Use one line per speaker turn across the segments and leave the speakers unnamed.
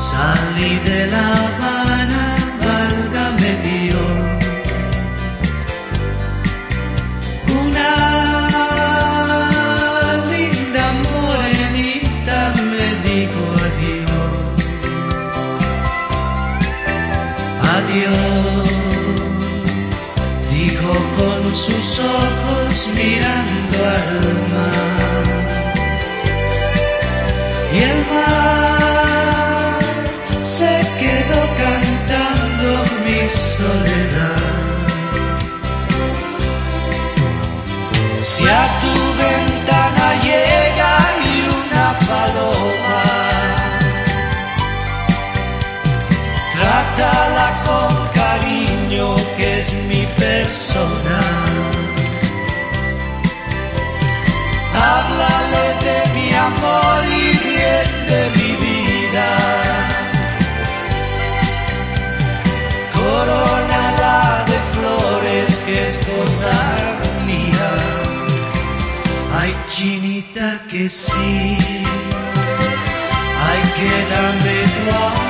Salí de La Habana, válgame Dios. Una linda morenita me dijo adiós. Adiós, dijo con sus ojos mirando a se quedó cantando mi soledad. Si a tu ventana llega y una paloma, trátala con cariño que es mi persona. Háblale de mi amor y bien de mi es cosa mía. Ay, chinita que sí. Ay, que dame tu amor.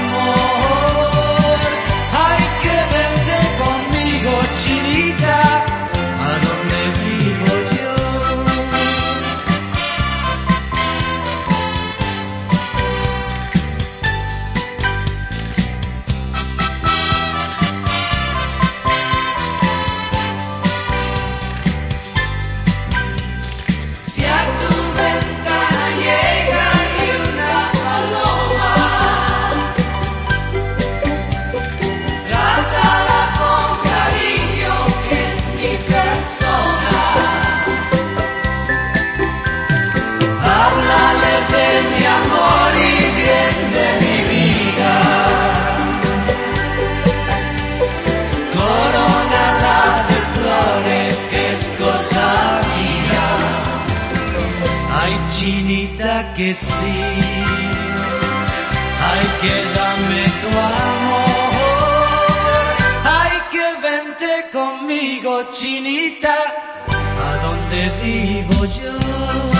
Ay, chinita que sí. Ay, que dame tu amor. Ay, que vente conmigo, chinita, a donde vivo yo.